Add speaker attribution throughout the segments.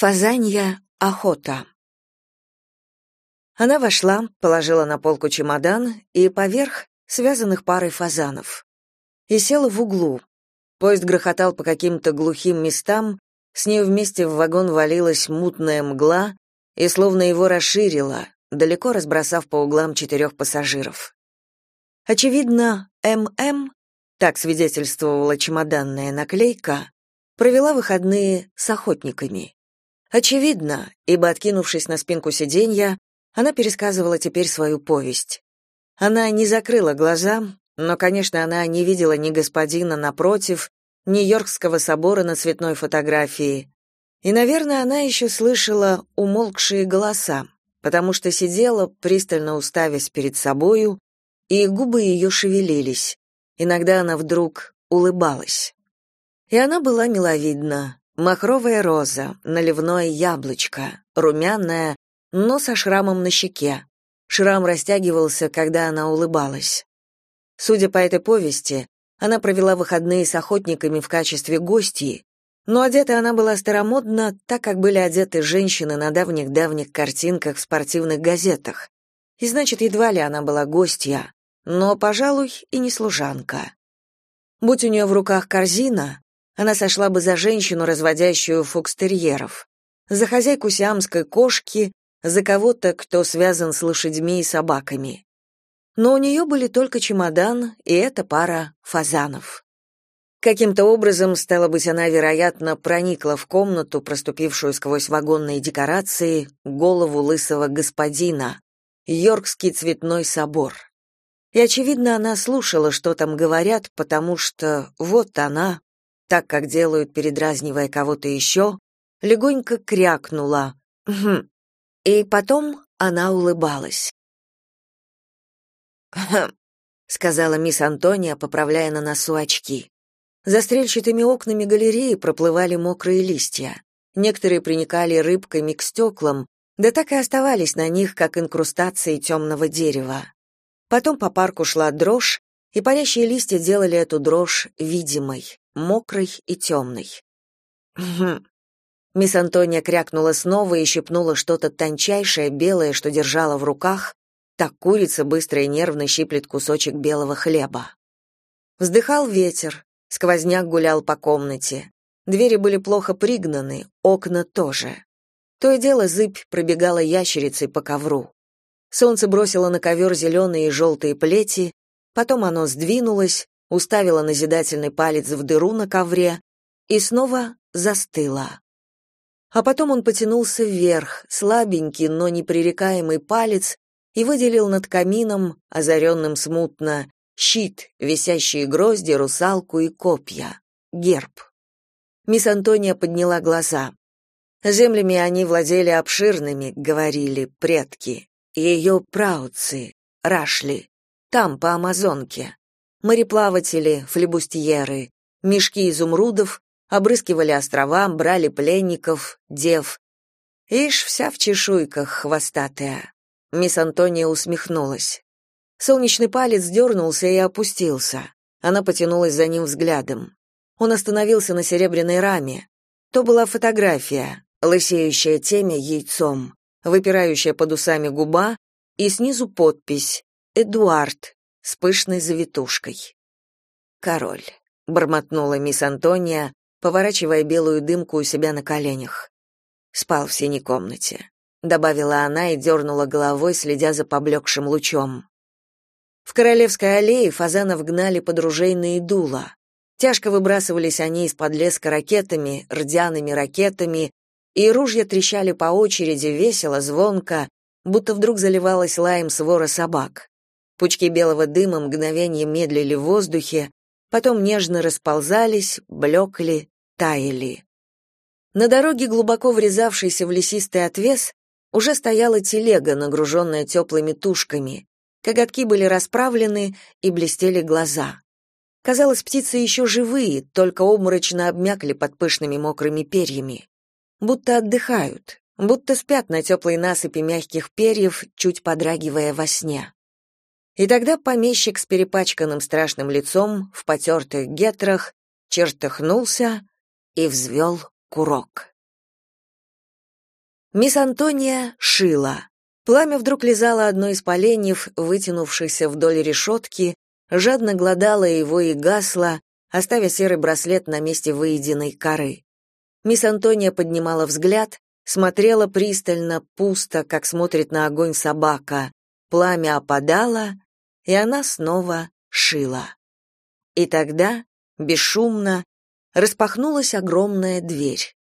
Speaker 1: Фазанья охота. Она вошла, положила на полку чемодан и поверх связанных парой фазанов. И села в углу. Поезд грохотал по каким-то глухим местам, с ней вместе в вагон валилась мутная мгла и словно его расширила, далеко разбросав по углам четырех пассажиров. Очевидно, ММ, так свидетельствовала чемоданная наклейка, провела выходные с охотниками. Очевидно, ибо, откинувшись на спинку сиденья, она пересказывала теперь свою повесть. Она не закрыла глаза, но, конечно, она не видела ни господина напротив, ни Йоркского собора на цветной фотографии. И, наверное, она еще слышала умолкшие голоса, потому что сидела, пристально уставясь перед собою, и губы ее шевелились. Иногда она вдруг улыбалась. И она была миловидна, Махровая роза, наливное яблочко, румяная, но со шрамом на щеке. Шрам растягивался, когда она улыбалась. Судя по этой повести, она провела выходные с охотниками в качестве гостьи, но одета она была старомодно, так как были одеты женщины на давних-давних картинках в спортивных газетах. И значит, едва ли она была гостья, но, пожалуй, и не служанка. Будь у нее в руках корзина, она сошла бы за женщину, разводящую фокстерьеров, за хозяйку сиамской кошки, за кого-то, кто связан с лошадьми и собаками. Но у нее были только чемодан и эта пара фазанов. Каким-то образом, стало быть, она, вероятно, проникла в комнату, проступившую сквозь вагонные декорации, голову лысого господина, Йоркский цветной собор. И, очевидно, она слушала, что там говорят, потому что вот она, так как делают, передразнивая кого-то еще, легонько крякнула. «Хм». И потом она улыбалась. «Хм», сказала мисс Антония, поправляя на носу очки. За стрельчатыми окнами галереи проплывали мокрые листья. Некоторые приникали рыбками к стеклам, да так и оставались на них, как инкрустации темного дерева. Потом по парку шла дрожь, и парящие листья делали эту дрожь видимой мокрый и темный. «Хм». Мисс Антония крякнула снова и щипнула что-то тончайшее, белое, что держала в руках, так курица быстро и нервно щиплет кусочек белого хлеба. Вздыхал ветер, сквозняк гулял по комнате. Двери были плохо пригнаны, окна тоже. То и дело зыбь пробегала ящерицей по ковру. Солнце бросило на ковер зеленые и желтые плети, потом оно сдвинулось, уставила назидательный палец в дыру на ковре и снова застыла. А потом он потянулся вверх, слабенький, но непререкаемый палец, и выделил над камином, озаренным смутно, щит, висящие грозди, русалку и копья, герб. Мисс Антония подняла глаза. Землями они владели обширными, говорили предки, ее праотцы, рашли, там, по Амазонке. Мореплаватели, флебустьеры, мешки изумрудов обрыскивали острова, брали пленников, дев. Ишь, вся в чешуйках хвостатая. Мисс Антония усмехнулась. Солнечный палец дернулся и опустился. Она потянулась за ним взглядом. Он остановился на серебряной раме. То была фотография, лысеющая темя яйцом, выпирающая под усами губа, и снизу подпись «Эдуард, с пышной завитушкой. «Король», — бормотнула мисс Антония, поворачивая белую дымку у себя на коленях. Спал в синей комнате, добавила она и дернула головой, следя за поблекшим лучом. В Королевской аллее фазанов гнали под ружейные дула. Тяжко выбрасывались они из-под леска ракетами, рдяными ракетами, и ружья трещали по очереди весело, звонко, будто вдруг заливалась лаем свора собак. Пучки белого дыма мгновение медлили в воздухе, потом нежно расползались, блекли, таяли. На дороге, глубоко врезавшейся в лесистый отвес, уже стояла телега, нагруженная теплыми тушками. Коготки были расправлены и блестели глаза. Казалось, птицы еще живые, только обморочно обмякли под пышными мокрыми перьями. Будто отдыхают, будто спят на теплой насыпи мягких перьев, чуть подрагивая во сне. И тогда помещик с перепачканным страшным лицом в потертых гетрах чертыхнулся и взвел курок. Мисс Антония шила. Пламя вдруг лизало одно из поленьев, вытянувшихся вдоль решетки, жадно глодало его и гасло, оставя серый браслет на месте выеденной коры. Мисс Антония поднимала взгляд, смотрела пристально, пусто, как смотрит на огонь собака. Пламя опадало, и она снова шила. И тогда, бесшумно, распахнулась огромная дверь.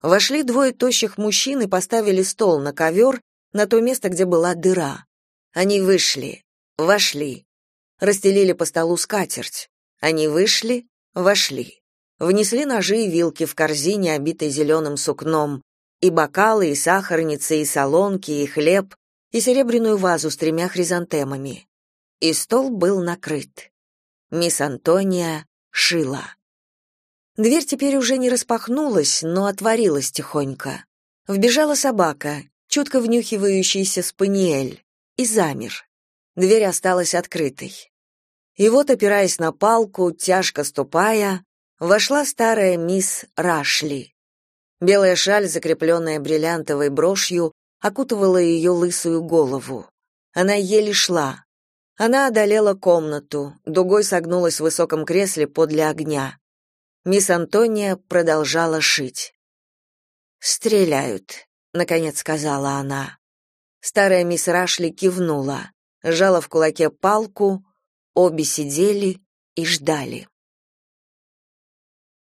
Speaker 1: Вошли двое тощих мужчин и поставили стол на ковер, на то место, где была дыра. Они вышли, вошли. Расстелили по столу скатерть. Они вышли, вошли. Внесли ножи и вилки в корзине, обитой зеленым сукном, и бокалы, и сахарницы, и солонки, и хлеб, и серебряную вазу с тремя хризантемами. И стол был накрыт. Мисс Антония шила. Дверь теперь уже не распахнулась, но отворилась тихонько. Вбежала собака, чутко внюхивающийся спаниель, и замер. Дверь осталась открытой. И вот, опираясь на палку, тяжко ступая, вошла старая мисс Рашли. Белая шаль, закрепленная бриллиантовой брошью, окутывала ее лысую голову. Она еле шла. Она одолела комнату, дугой согнулась в высоком кресле подле огня. Мисс Антония продолжала шить. «Стреляют», — наконец сказала она. Старая мисс Рашли кивнула, сжала в кулаке палку, обе сидели и ждали.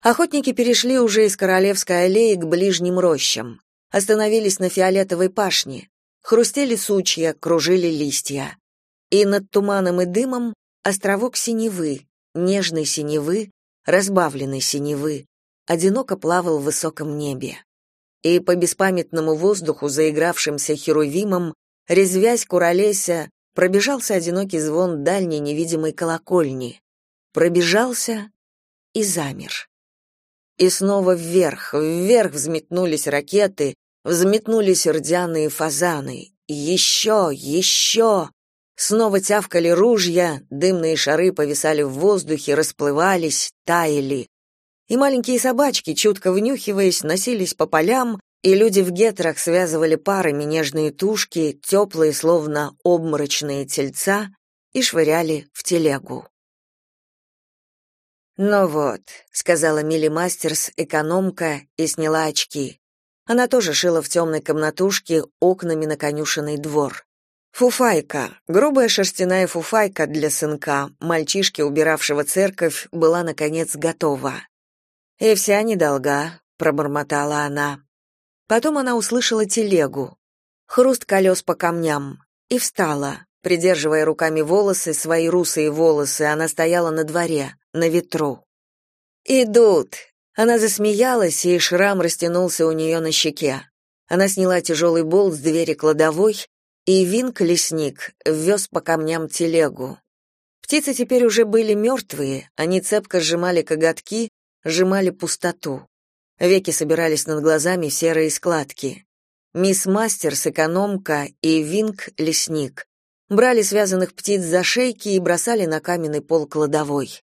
Speaker 1: Охотники перешли уже из Королевской аллеи к ближним рощам. Остановились на фиолетовой пашне. Хрустели сучья, кружили листья. И над туманом и дымом островок синевы, нежной синевы, разбавленной синевы, одиноко плавал в высоком небе. И по беспамятному воздуху, заигравшимся херувимом, резвясь куролеся, пробежался одинокий звон дальней невидимой колокольни. Пробежался и замер. И снова вверх, вверх взметнулись ракеты, взметнулись рдяные фазаны. Еще, еще! Снова тявкали ружья, дымные шары повисали в воздухе, расплывались, таяли. И маленькие собачки, чутко внюхиваясь, носились по полям, и люди в гетрах связывали парами нежные тушки, теплые, словно обморочные тельца, и швыряли в телегу. «Ну вот», — сказала Милли Мастерс, экономка, и сняла очки. Она тоже шила в темной комнатушке окнами на конюшенный двор. Фуфайка, грубая шерстяная фуфайка для сынка, мальчишки, убиравшего церковь, была наконец готова. И вся недолга, пробормотала она. Потом она услышала телегу, хруст колес по камням, и встала, придерживая руками волосы, свои русые волосы, она стояла на дворе, на ветру. Идут. Она засмеялась, и шрам растянулся у нее на щеке. Она сняла тяжелый болт с двери кладовой и Вин-колесник вез по камням телегу. Птицы теперь уже были мертвые, они цепко сжимали коготки, сжимали пустоту. Веки собирались над глазами серые складки. Мисс Мастерс, экономка и Винг-лесник брали связанных птиц за шейки и бросали на каменный пол кладовой.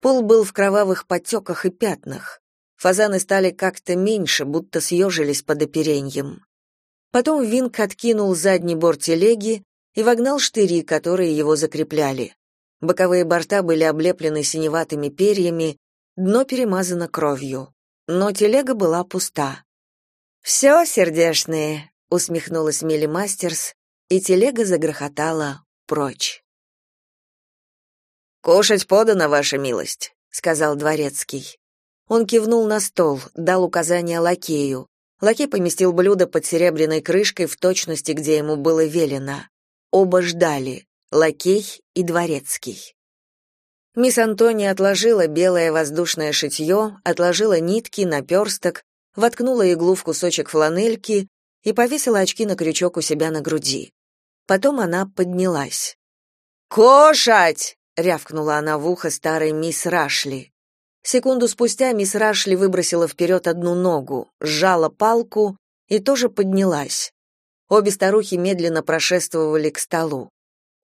Speaker 1: Пол был в кровавых подтеках и пятнах. Фазаны стали как-то меньше, будто съежились под опереньем. Потом Винк откинул задний борт телеги и вогнал штыри, которые его закрепляли. Боковые борта были облеплены синеватыми перьями, дно перемазано кровью. Но телега была пуста. «Все, сердешные!» — усмехнулась Милли Мастерс, и телега загрохотала прочь. «Кушать подано, ваша милость», — сказал дворецкий. Он кивнул на стол, дал указание лакею. Лакей поместил блюдо под серебряной крышкой в точности, где ему было велено. Оба ждали, лакей и дворецкий. Мисс Антония отложила белое воздушное шитье, отложила нитки, наперсток, воткнула иглу в кусочек фланельки и повесила очки на крючок у себя на груди. Потом она поднялась. «Кушать!» — рявкнула она в ухо старой мисс Рашли. Секунду спустя мисс Рашли выбросила вперед одну ногу, сжала палку и тоже поднялась. Обе старухи медленно прошествовали к столу.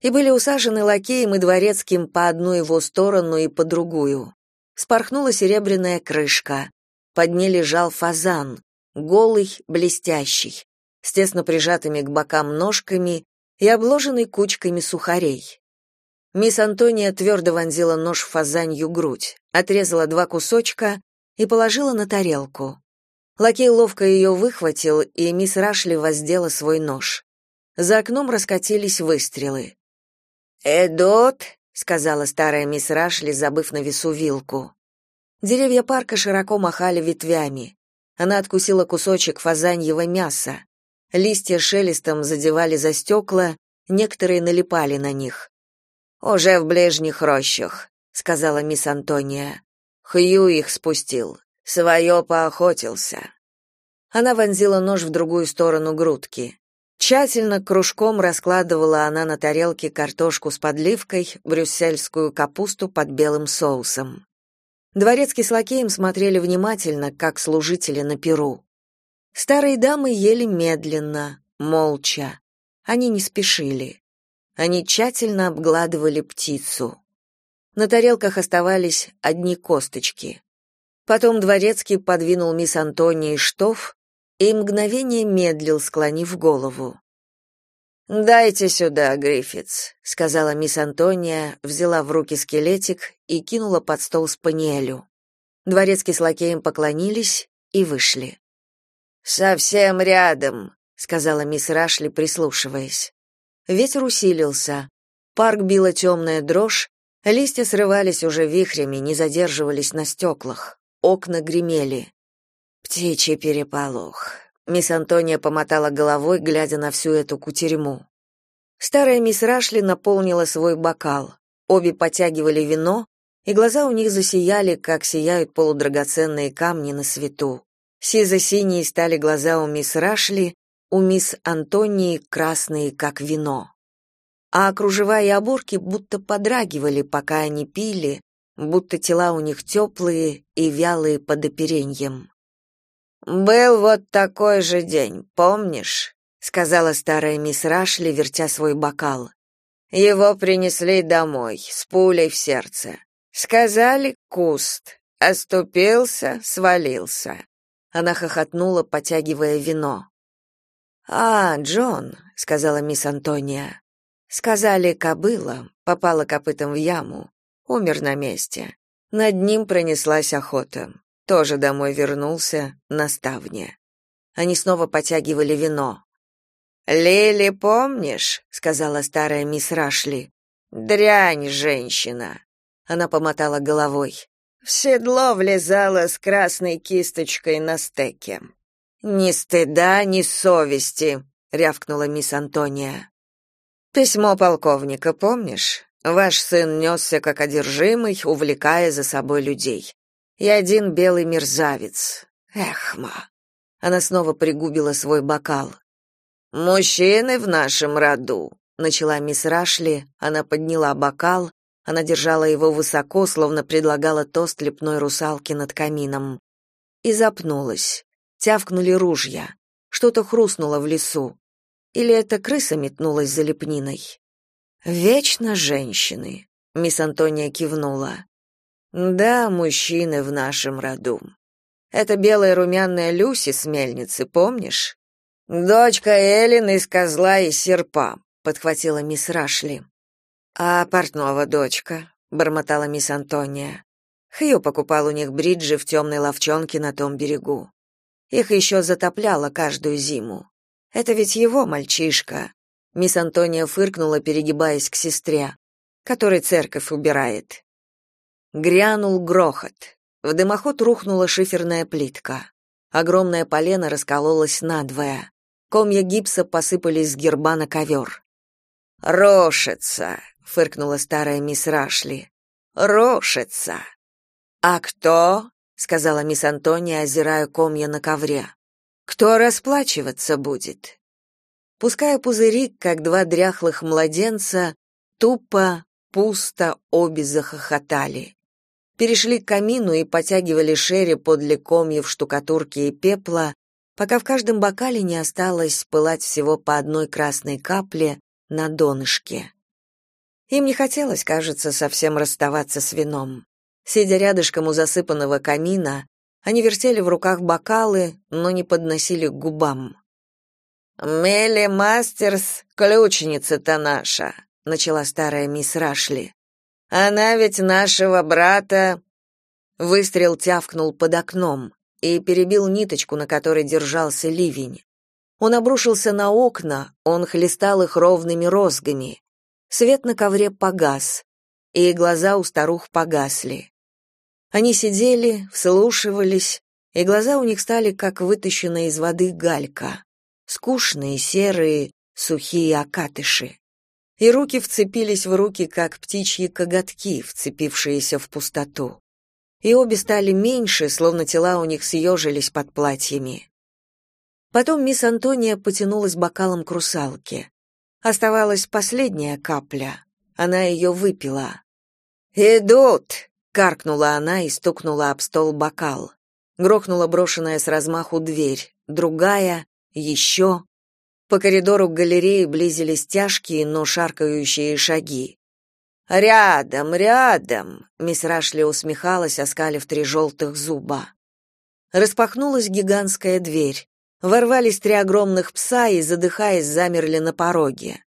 Speaker 1: И были усажены лакеем и дворецким по одну его сторону и по другую. Спорхнула серебряная крышка. Под ней лежал фазан, голый, блестящий. с тесно прижатыми к бокам ножками и обложенный кучками сухарей. Мисс Антония твердо вонзила нож в фазанью грудь, отрезала два кусочка и положила на тарелку. Лакей ловко ее выхватил, и мисс Рашли воздела свой нож. За окном раскатились выстрелы. «Эдот», — сказала старая мисс Рашли, забыв на весу вилку. Деревья парка широко махали ветвями. Она откусила кусочек фазаньего мяса. Листья шелестом задевали за стекла, некоторые налипали на них. «Уже в ближних рощах», — сказала мисс Антония. Хью их спустил. Своё поохотился. Она вонзила нож в другую сторону грудки. Тщательно кружком раскладывала она на тарелке картошку с подливкой, брюссельскую капусту под белым соусом. Дворецкий с лакеем смотрели внимательно, как служители на перу. Старые дамы ели медленно, молча. Они не спешили. Они тщательно обгладывали птицу. На тарелках оставались одни косточки. Потом дворецкий подвинул мисс Антонии штоф и мгновение медлил, склонив голову. «Дайте сюда, Гриффитс», — сказала мисс Антония, взяла в руки скелетик и кинула под стол спаниелю. Дворецкий с лакеем поклонились и вышли. «Совсем рядом», — сказала мисс Рашли, прислушиваясь. Ветер усилился. Парк била темная дрожь, листья срывались уже вихрями, не задерживались на стеклах. Окна гремели. Птичий переполох. Мисс Антония помотала головой, глядя на всю эту кутерьму. Старая мисс Рашли наполнила свой бокал. Обе потягивали вино, и глаза у них засияли, как сияют полудрагоценные камни на свету. Сизо-синие стали глаза у мисс Рашли, у мисс Антонии красные, как вино. А кружева и оборки будто подрагивали, пока они пили, будто тела у них теплые и вялые под опереньем. «Был вот такой же день, помнишь?» — сказала старая мисс Рашли, вертя свой бокал. «Его принесли домой, с пулей в сердце. Сказали куст. Оступился, свалился. Она хохотнула, потягивая вино. «А, Джон», — сказала мисс Антония. «Сказали, кобыла, попала копытом в яму, умер на месте. Над ним пронеслась охота. Тоже домой вернулся, на ставне». Они снова потягивали вино. «Лили, помнишь?» — сказала старая мисс Рашли. «Дрянь, женщина!» Она помотала головой. В седло влезала с красной кисточкой на стеке. «Ни стыда, ни совести», — рявкнула мисс Антония. «Письмо полковника, помнишь? Ваш сын несся как одержимый, увлекая за собой людей. И один белый мерзавец. Эхма». Она снова пригубила свой бокал. «Мужчины в нашем роду», — начала мисс Рашли. Она подняла бокал, она держала его высоко, словно предлагала тост лепной русалки над камином. И запнулась. Тявкнули ружья. Что-то хрустнуло в лесу. Или это крыса метнулась за лепниной? Вечно женщины, мисс Антония кивнула. Да, мужчины в нашем роду. Это белая румяная Люси с мельницы, помнишь? Дочка Эллин из козла и серпа, подхватила мисс Рашли. А портного дочка, бормотала мисс Антония. Хью покупал у них бриджи в темной ловчонке на том берегу. Их еще затопляло каждую зиму. Это ведь его мальчишка. Мисс Антония фыркнула, перегибаясь к сестре, которой церковь убирает. Грянул грохот. В дымоход рухнула шиферная плитка. Огромное полено раскололось надвое. Комья гипса посыпались с герба на ковер. «Рошится!» — фыркнула старая мисс Рашли. «Рошится!» «А кто?» — сказала мисс Антония, озирая комья на ковре. «Кто расплачиваться будет?» Пуская пузыри, как два дряхлых младенца, тупо, пусто обе захохотали. Перешли к камину и потягивали шерри подле комьев штукатурки и пепла, пока в каждом бокале не осталось пылать всего по одной красной капле на донышке. Им не хотелось, кажется, совсем расставаться с вином. Сидя рядышком у засыпанного камина, они вертели в руках бокалы, но не подносили к губам. Мелли Мастерс, ключница-то наша, начала старая мисс Рашли. Она ведь нашего брата. Выстрел тявкнул под окном и перебил ниточку, на которой держался ливень. Он обрушился на окна, он хлестал их ровными розгами. Свет на ковре погас, и глаза у старух погасли. Они сидели, вслушивались, и глаза у них стали как вытащенная из воды галька, скучные, серые, сухие окатыши. И руки вцепились в руки, как птичьи коготки, вцепившиеся в пустоту. И обе стали меньше, словно тела у них съежились под платьями. Потом мисс Антония потянулась бокалом к русалке. Оставалась последняя капля. Она ее выпила. «Идут!» — каркнула она и стукнула об стол бокал. Грохнула брошенная с размаху дверь. Другая, еще. По коридору к галерее близились тяжкие, но шаркающие шаги. «Рядом, рядом!» — мисс Рашли усмехалась, оскалив три желтых зуба. Распахнулась гигантская дверь. Ворвались три огромных пса и, задыхаясь, замерли на пороге.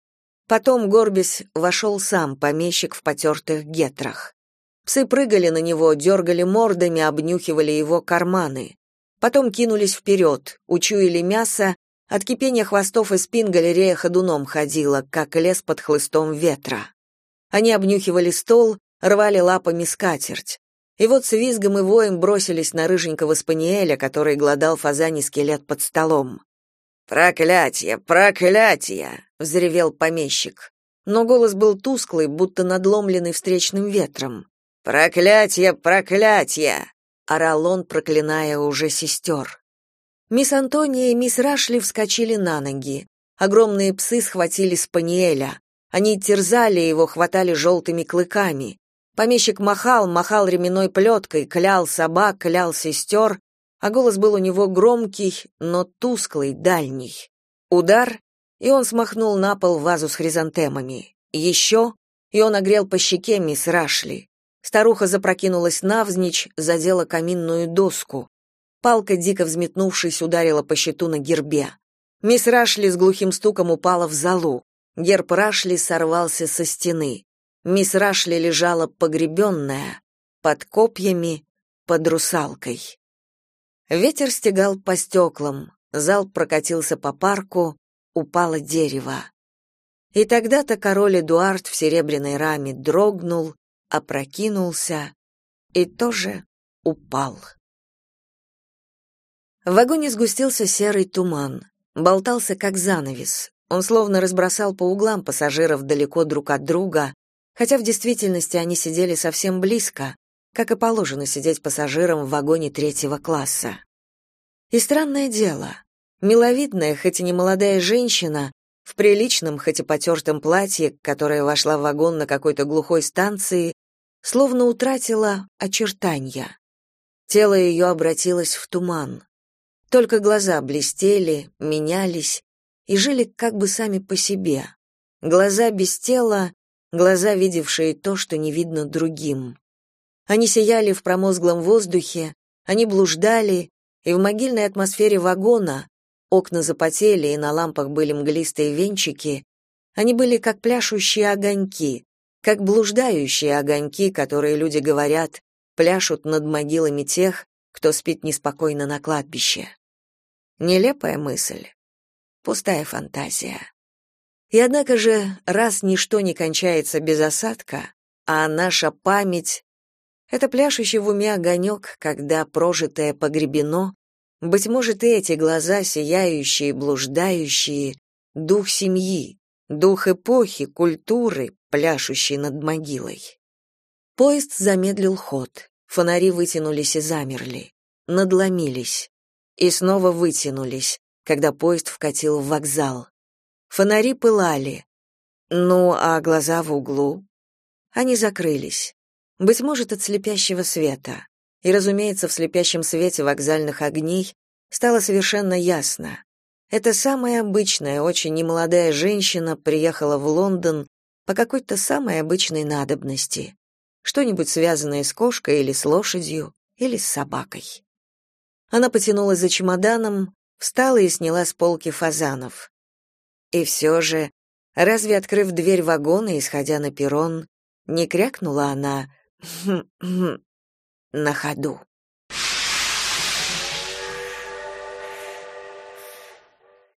Speaker 1: Потом Горбись вошел сам, помещик в потертых гетрах. Псы прыгали на него, дергали мордами, обнюхивали его карманы. Потом кинулись вперед, учуяли мясо, от кипения хвостов и спин галерея ходуном ходила, как лес под хлыстом ветра. Они обнюхивали стол, рвали лапами скатерть. И вот с визгом и воем бросились на рыженького спаниеля, который глодал фазаний скелет под столом. «Проклятие! Проклятие!» — взревел помещик. Но голос был тусклый, будто надломленный встречным ветром. «Проклятие! Проклятие!» — орал он, проклиная уже сестер. Мисс Антония и мисс Рашли вскочили на ноги. Огромные псы схватили спаниеля. Они терзали его, хватали желтыми клыками. Помещик махал, махал ременной плеткой, клял собак, клял сестер, а голос был у него громкий, но тусклый, дальний. Удар, и он смахнул на пол вазу с хризантемами. Еще, и он огрел по щеке мисс Рашли. Старуха запрокинулась навзничь, задела каминную доску. Палка, дико взметнувшись, ударила по щиту на гербе. Мисс Рашли с глухим стуком упала в залу. Герб Рашли сорвался со стены. Мисс Рашли лежала погребенная, под копьями, под русалкой. Ветер стегал по стеклам, зал прокатился по парку, упало дерево. И тогда-то король Эдуард в серебряной раме дрогнул, опрокинулся и тоже упал. В вагоне сгустился серый туман, болтался как занавес. Он словно разбросал по углам пассажиров далеко друг от друга, хотя в действительности они сидели совсем близко, как и положено сидеть пассажирам в вагоне третьего класса. И странное дело, миловидная, хоть и не молодая женщина, в приличном, хоть и потертом платье, которое вошла в вагон на какой-то глухой станции, словно утратила очертания. Тело ее обратилось в туман. Только глаза блестели, менялись и жили как бы сами по себе. Глаза без тела, глаза, видевшие то, что не видно другим. Они сияли в промозглом воздухе, они блуждали, и в могильной атмосфере вагона окна запотели, и на лампах были мглистые венчики, они были как пляшущие огоньки, как блуждающие огоньки, которые люди говорят, пляшут над могилами тех, кто спит неспокойно на кладбище. Нелепая мысль, пустая фантазия. И однако же, раз ничто не кончается без осадка, а наша память — это пляшущий в уме огонек, когда прожитое погребено, быть может, и эти глаза, сияющие, блуждающие, дух семьи, дух эпохи, культуры, пляшущий над могилой. Поезд замедлил ход, фонари вытянулись и замерли, надломились, и снова вытянулись, когда поезд вкатил в вокзал. Фонари пылали. Ну, а глаза в углу? Они закрылись. Быть может, от слепящего света. И, разумеется, в слепящем свете вокзальных огней стало совершенно ясно. Эта самая обычная, очень немолодая женщина приехала в Лондон по какой-то самой обычной надобности. Что-нибудь связанное с кошкой или с лошадью, или с собакой. Она потянулась за чемоданом, встала и сняла с полки фазанов И все же, разве открыв дверь вагона и сходя на перрон, не крякнула она на ходу?